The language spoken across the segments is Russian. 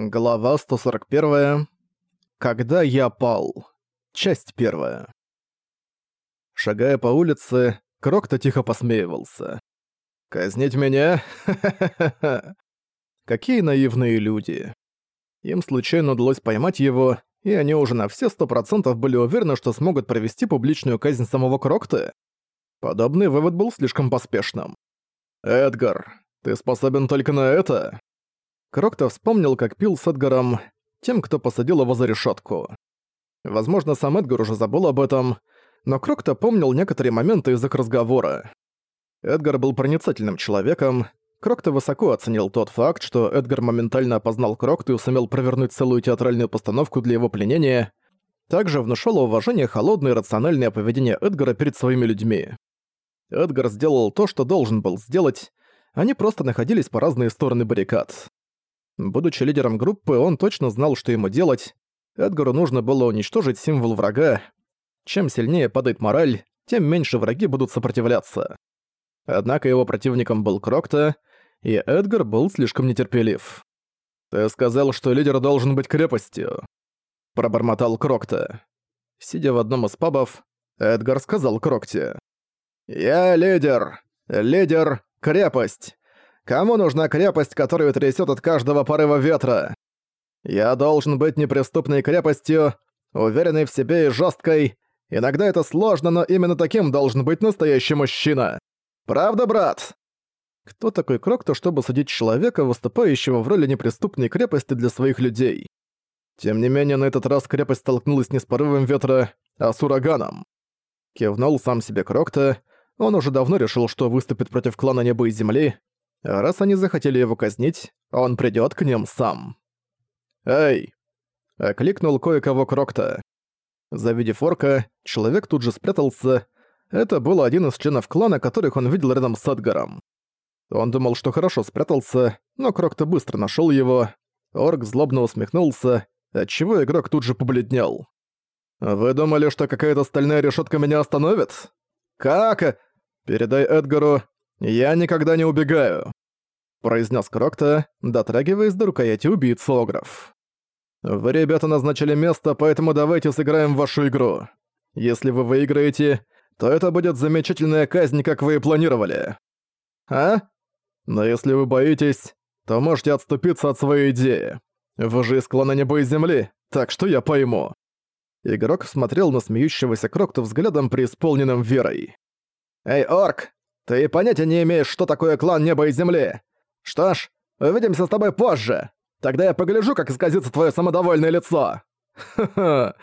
Глава 141. Когда я пал. Часть первая. Шагая по улице, Крокто тихо посмеивался. «Казнить меня? Ха-ха-ха-ха!» Какие наивные люди. Им случайно удалось поймать его, и они уже на все сто процентов были уверены, что смогут провести публичную казнь самого Крокта. Подобный вывод был слишком поспешным. «Эдгар, ты способен только на это?» Крокто вспомнил, как пил с Эдгаром, тем, кто посадил его за решетку. Возможно, сам Эдгар уже забыл об этом, но Крокто помнил некоторые моменты из их разговора. Эдгар был проницательным человеком, Крокто высоко оценил тот факт, что Эдгар моментально опознал Крокто и сумел провернуть целую театральную постановку для его пленения, также внушало уважение холодное и рациональное поведение Эдгара перед своими людьми. Эдгар сделал то, что должен был сделать, они просто находились по разные стороны баррикад. Будучи лидером группы, он точно знал, что ему делать. Эдгару нужно было уничтожить символ врага. Чем сильнее падает мораль, тем меньше враги будут сопротивляться. Однако его противником был Крокта, и Эдгар был слишком нетерпелив. «Ты сказал, что лидер должен быть крепостью», — пробормотал Крокта. Сидя в одном из пабов, Эдгар сказал Крокте. «Я лидер. Лидер — крепость. Кому нужна крепость, которую трясет от каждого порыва ветра? Я должен быть неприступной крепостью, уверенной в себе и жесткой. Иногда это сложно, но именно таким должен быть настоящий мужчина. Правда, брат? Кто такой Крокто, чтобы судить человека, выступающего в роли неприступной крепости для своих людей? Тем не менее, на этот раз крепость столкнулась не с порывом ветра, а с ураганом. Кивнул сам себе Крокто, он уже давно решил, что выступит против клана Неба и Земли, Раз они захотели его казнить, он придёт к ним сам. «Эй!» — окликнул кое-кого Крокта. Завидев орка, человек тут же спрятался. Это был один из членов клана, которых он видел рядом с Эдгаром. Он думал, что хорошо спрятался, но Крокта быстро нашёл его. Орк злобно усмехнулся, отчего игрок тут же побледнел. «Вы думали, что какая-то стальная решётка меня остановит? Как? Передай Эдгару, «Я никогда не убегаю», — произнес Крокта, дотрагиваясь до рукояти убийцы Огров. «Вы, ребята, назначили место, поэтому давайте сыграем в вашу игру. Если вы выиграете, то это будет замечательная казнь, как вы и планировали. А? Но если вы боитесь, то можете отступиться от своей идеи. Вы же из клана Неба и Земли, так что я пойму». Игрок смотрел на смеющегося Крокта взглядом преисполненным верой. «Эй, Орк, ты понятия не имеешь, что такое клан неба и земли. Что ж, увидимся с тобой позже. Тогда я погляжу, как исказится твое самодовольное лицо. Ха-ха.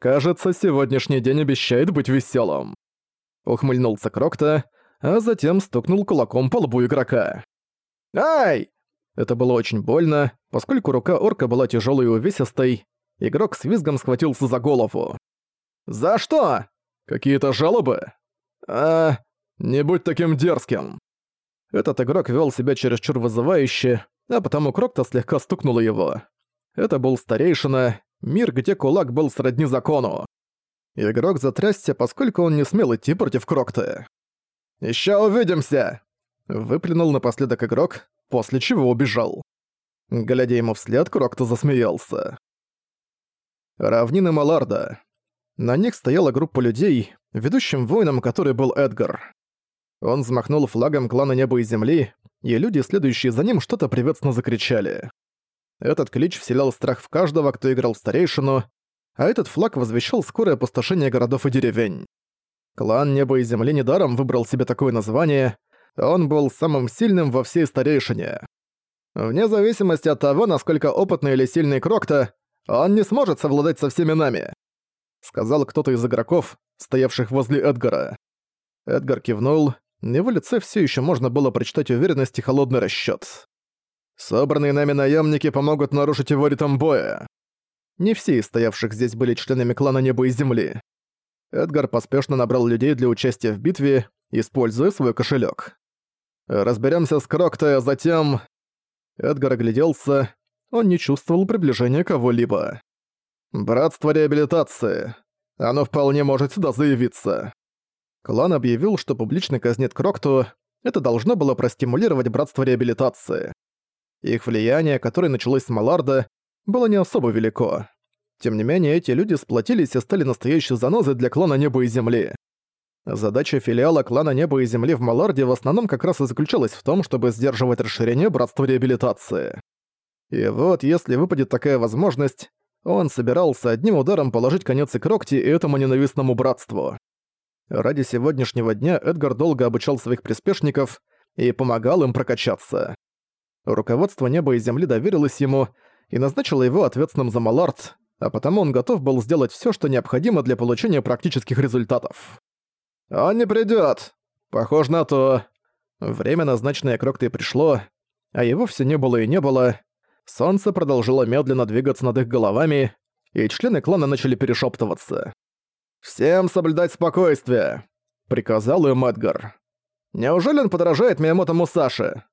Кажется, сегодняшний день обещает быть веселым. Ухмыльнулся Крокта, а затем стукнул кулаком по лбу игрока. «Ай!» Это было очень больно, поскольку рука орка была тяжелой и увесистой. Игрок с визгом схватился за голову. «За что? Какие-то жалобы?» «А... «Не будь таким дерзким!» Этот игрок вел себя чересчур вызывающе, а потому Крокта слегка стукнула его. Это был старейшина, мир, где кулак был сродни закону. Игрок затрясся, поскольку он не смел идти против Крокта. «Ещё увидимся!» Выплюнул напоследок игрок, после чего убежал. Глядя ему вслед, Крокта засмеялся. Равнины Маларда. На них стояла группа людей, ведущим воином который был Эдгар. Он взмахнул флагом клана Неба и Земли, и люди, следующие за ним, что-то приветственно закричали. Этот клич вселял страх в каждого, кто играл в старейшину, а этот флаг возвещал скорое опустошение городов и деревень. Клан Неба и Земли недаром выбрал себе такое название, он был самым сильным во всей старейшине. Вне зависимости от того, насколько опытный или сильный Крокта, он не сможет совладать со всеми нами», — сказал кто-то из игроков, стоявших возле Эдгара. Эдгар кивнул, на его лице все еще можно было прочитать уверенность и холодный расчет. Собранные нами наемники помогут нарушить его ритм боя. Не все из стоявших здесь были членами клана Неба и Земли. Эдгар поспешно набрал людей для участия в битве, используя свой кошелек. Разберемся с Кроктой, а затем... Эдгар огляделся. Он не чувствовал приближения кого-либо. «Братство реабилитации. Оно вполне может сюда заявиться. Клан объявил, что публично казнит Крокту, это должно было простимулировать братство реабилитации. Их влияние, которое началось с Маларда, было не особо велико. Тем не менее, эти люди сплотились и стали настоящей занозой для клана Неба и Земли. Задача филиала клана Неба и Земли в Маларде в основном как раз и заключалась в том, чтобы сдерживать расширение Братства Реабилитации. И вот, если выпадет такая возможность, он собирался одним ударом положить конец и Крокти и этому ненавистному братству. Ради сегодняшнего дня Эдгар долго обучал своих приспешников и помогал им прокачаться. Руководство неба и земли доверилось ему и назначило его ответственным за Малард, а потому он готов был сделать все, что необходимо для получения практических результатов. «Он не придёт! Похоже на то!» Время, назначенное Кроктой, пришло, а его все не было и не было. Солнце продолжило медленно двигаться над их головами, и члены клана начали перешептываться. «Всем соблюдать спокойствие!» — приказал им Эдгар. «Неужели он подражает Миямото Мусаши?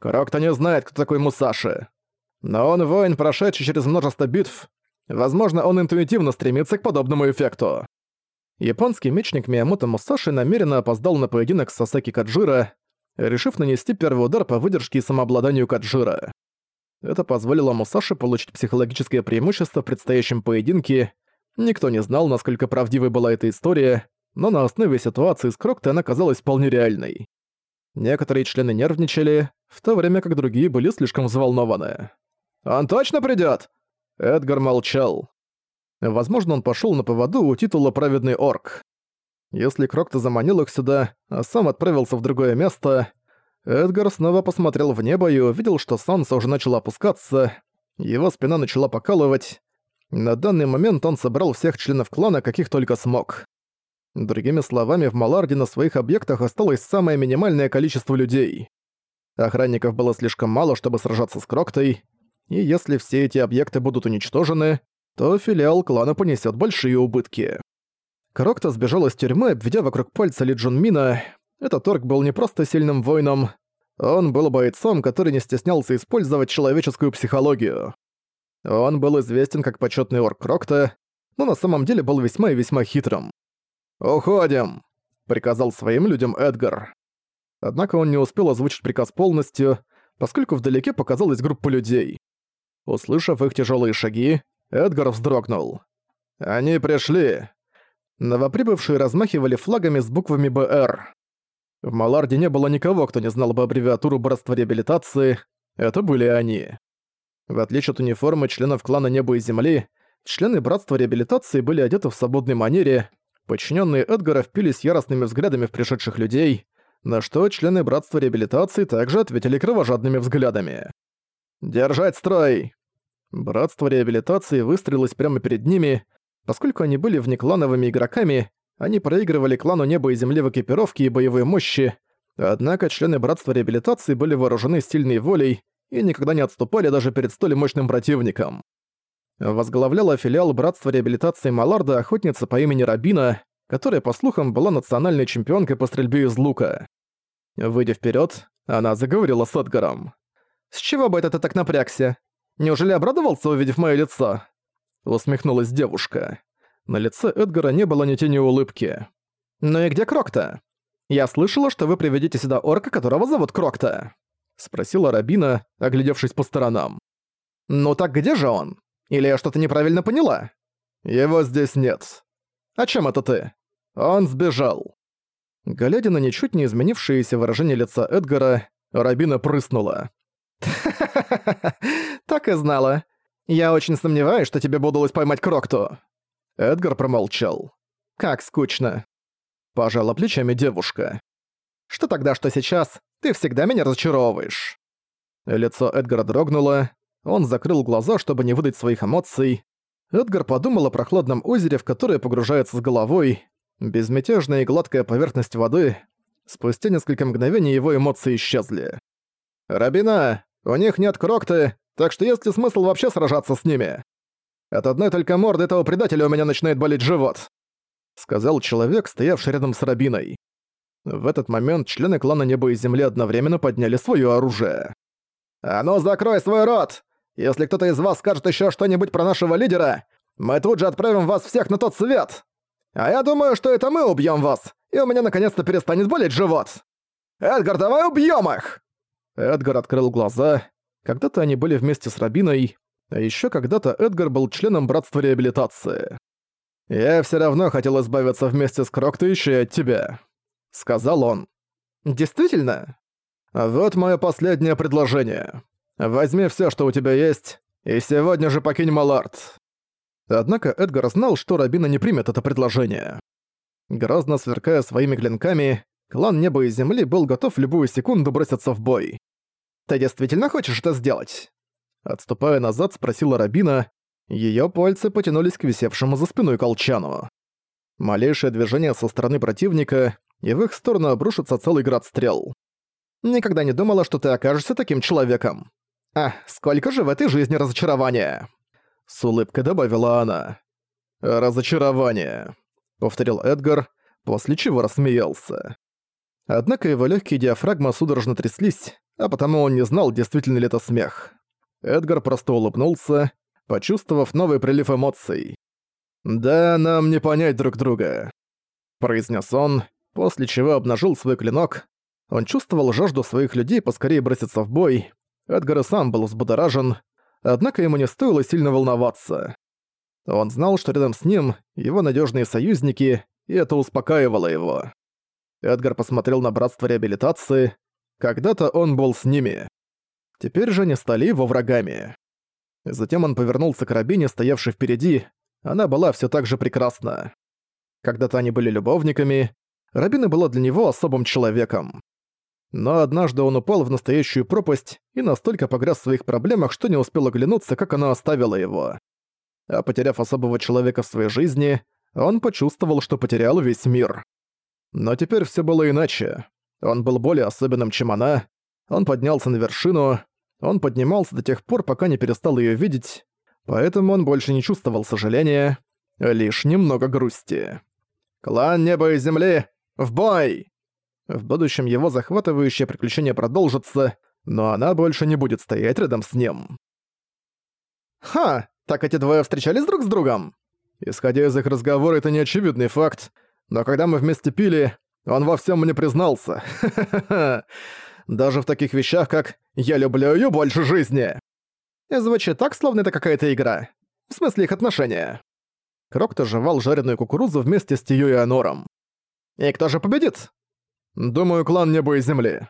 Крокто не знает, кто такой Мусаши. Но он воин, прошедший через множество битв. Возможно, он интуитивно стремится к подобному эффекту». Японский мечник Миямото Мусаши намеренно опоздал на поединок с Сасаки Каджира, решив нанести первый удар по выдержке и самообладанию Каджира. Это позволило Мусаши получить психологическое преимущество в предстоящем поединке. Никто не знал, насколько правдивой была эта история, но на основе ситуации с Кроктой она казалась вполне реальной. Некоторые члены нервничали, в то время как другие были слишком взволнованы. «Он точно придёт?» Эдгар молчал. Возможно, он пошёл на поводу у титула «Праведный орк». Если Крокта заманил их сюда, а сам отправился в другое место, Эдгар снова посмотрел в небо и увидел, что солнце уже начало опускаться, его спина начала покалывать. На данный момент он собрал всех членов клана, каких только смог. Другими словами, в Маларде на своих объектах осталось самое минимальное количество людей. Охранников было слишком мало, чтобы сражаться с Кроктой, и если все эти объекты будут уничтожены, то филиал клана понесет большие убытки. Крокта сбежал из тюрьмы, обведя вокруг пальца Ли Джун Мина, этот орк был не просто сильным воином, он был бойцом, который не стеснялся использовать человеческую психологию. Он был известен как почетный орк Крокта, но на самом деле был весьма и весьма хитрым. «Уходим!» — приказал своим людям Эдгар. Однако он не успел озвучить приказ полностью, поскольку вдалеке показалась группа людей. Услышав их тяжелые шаги, Эдгар вздрогнул. «Они пришли!» Новоприбывшие размахивали флагами с буквами «БР». В Маларде не было никого, кто не знал бы аббревиатуру Братства Реабилитации. Это были они. В отличие от униформы членов клана Неба и Земли, члены Братства Реабилитации были одеты в свободной манере, подчиненные Эдгара впились яростными взглядами в пришедших людей, на что члены Братства Реабилитации также ответили кровожадными взглядами. «Держать строй!» Братство Реабилитации выстрелилось прямо перед ними, поскольку они были внеклановыми игроками, они проигрывали клану Неба и Земли в экипировке и боевой мощи, однако члены Братства Реабилитации были вооружены сильной волей и никогда не отступали даже перед столь мощным противником. Возглавляла филиал Братства Реабилитации Маларда охотница по имени Рабина, которая, по слухам, была национальной чемпионкой по стрельбе из лука. Выйдя вперед, она заговорила с Эдгаром. «С чего бы это ты так напрягся? Неужели обрадовался, увидев моё лицо?» Усмехнулась девушка. На лице Эдгара не было ни тени улыбки. «Ну и где Крокта? Я слышала, что вы приведете сюда орка, которого зовут Крокта», — спросила Рабина, оглядевшись по сторонам. «Ну так где же он? Или я что-то неправильно поняла?» «Его здесь нет». «О чем это ты?» «Он сбежал». Глядя на ничуть не изменившееся выражение лица Эдгара, Рабина прыснула. так и знала. Я очень сомневаюсь, что тебе удалось поймать Крокту». Эдгар промолчал. «Как скучно!» Пожала плечами девушка. «Что тогда, что сейчас? Ты всегда меня разочаровываешь!» Лицо Эдгара дрогнуло. Он закрыл глаза, чтобы не выдать своих эмоций. Эдгар подумал о прохладном озере, в которое погружается с головой. Безмятежная и гладкая поверхность воды. Спустя несколько мгновений его эмоции исчезли. «Рабина, у них нет крокты, так что есть ли смысл вообще сражаться с ними?» От одной только морды этого предателя у меня начинает болеть живот», — сказал человек, стоявший рядом с Рабиной. В этот момент члены клана Неба и Земли одновременно подняли своё оружие. «А ну закрой свой рот! Если кто-то из вас скажет ещё что-нибудь про нашего лидера, мы тут же отправим вас всех на тот свет! А я думаю, что это мы убьём вас, и у меня наконец-то перестанет болеть живот! Эдгар, давай убьём их!» Эдгар открыл глаза. Когда-то они были вместе с Рабиной, а ещё когда-то Эдгар был членом Братства Реабилитации. «Я всё равно хотел избавиться вместе с Крокто ещё и от тебя», — сказал он. «Действительно?» «Вот моё последнее предложение. Возьми всё, что у тебя есть, и сегодня же покинь Малард». Однако Эдгар знал, что Рабина не примет это предложение. Грозно сверкая своими клинками, клан Неба и Земли был готов в любую секунду броситься в бой. «Ты действительно хочешь это сделать?» Отступая назад, спросила Рабина. Её пальцы потянулись к висевшему за спиной колчану. Малейшее движение со стороны противника, и в их сторону обрушится целый град стрел. «Никогда не думала, что ты окажешься таким человеком. А, сколько же в этой жизни разочарования!» С улыбкой добавила она. «Разочарование», — повторил Эдгар, после чего рассмеялся. Однако его легкие диафрагмы судорожно тряслись, а потому он не знал, действительно ли это смех. Эдгар просто улыбнулся, почувствовав новый прилив эмоций. «Да, нам не понять друг друга», — произнес он, после чего обнажил свой клинок. Он чувствовал жажду своих людей поскорее броситься в бой. Эдгар и сам был взбудоражен, однако ему не стоило сильно волноваться. Он знал, что рядом с ним его надежные союзники, и это успокаивало его. Эдгар посмотрел на Братство Реабилитации. Когда-то он был с ними. Теперь же они стали его врагами. Затем он повернулся к Рабине, стоявшей впереди. Она была все так же прекрасна. Когда-то они были любовниками. Рабина была для него особым человеком. Но однажды он упал в настоящую пропасть и настолько погряз в своих проблемах, что не успел оглянуться, как она оставила его. А потеряв особого человека в своей жизни, он почувствовал, что потерял весь мир. Но теперь все было иначе. Он был более особенным, чем она. Он поднялся на вершину. Он поднимался до тех пор, пока не перестал ее видеть. Поэтому он больше не чувствовал сожаления, лишь немного грусти. «Клан неба и земли, в бой!» В будущем его захватывающее приключение продолжится, но она больше не будет стоять рядом с ним. «Ха! Так эти двое встречались друг с другом?» Исходя из их разговора, это не очевидный факт, но когда мы вместе пили, он во всем мне признался. Даже в таких вещах, как «я люблю ее больше жизни». Звучит так, словно это какая-то игра. В смысле их отношения. Крокто жевал жареную кукурузу вместе с Тиё и Анором. «И кто же победит?» Думаю, клан Неба и Земли.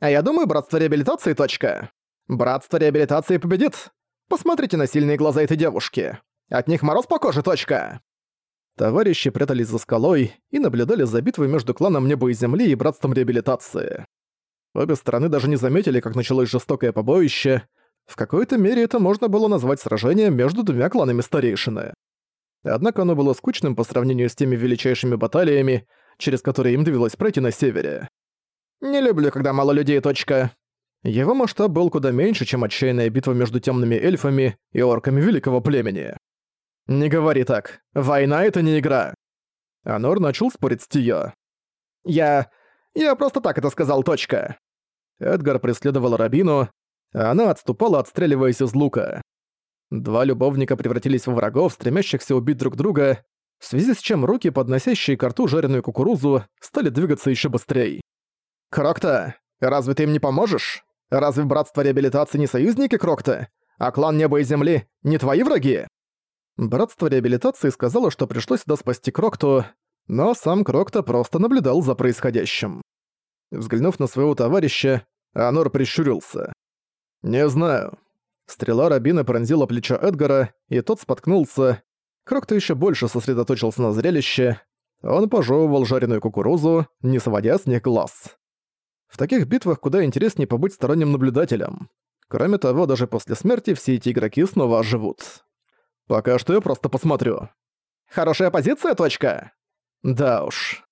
А я думаю, Братство Реабилитации, точка. Братство Реабилитации победит. Посмотрите на сильные глаза этой девушки. От них мороз по коже, точка. Товарищи прятались за скалой и наблюдали за битвой между кланом Неба и Земли и Братством Реабилитации. Обе стороны даже не заметили, как началось жестокое побоище. В какой-то мере это можно было назвать сражением между двумя кланами старейшины. Однако оно было скучным по сравнению с теми величайшими баталиями, через которые им довелось пройти на севере. «Не люблю, когда мало людей, точка». Его масштаб был куда меньше, чем отчаянная битва между темными эльфами и орками великого племени. «Не говори так. Война — это не игра». Анор начал спорить с Тио. «Я... я просто так это сказал, точка». Эдгар преследовал Рабину, а она отступала, отстреливаясь из лука. Два любовника превратились в врагов, стремящихся убить друг друга, в связи с чем руки, подносящие к рту жареную кукурузу, стали двигаться еще быстрее. «Крокта, разве ты им не поможешь? Разве Братство Реабилитации не союзники Крокта? А клан Неба и Земли не твои враги?» Братство Реабилитации сказало, что пришлось сюда спасти Крокту, но сам Крокта просто наблюдал за происходящим. Взглянув на своего товарища, Анор прищурился. «Не знаю». Стрела Рабина пронзила плечо Эдгара, и тот споткнулся, Крокто еще больше сосредоточился на зрелище. Он пожевывал жареную кукурузу, не сводя с них глаз. В таких битвах куда интереснее побыть сторонним наблюдателем. Кроме того, даже после смерти все эти игроки снова оживут. Пока что я просто посмотрю. Хорошая позиция, точка? Да уж.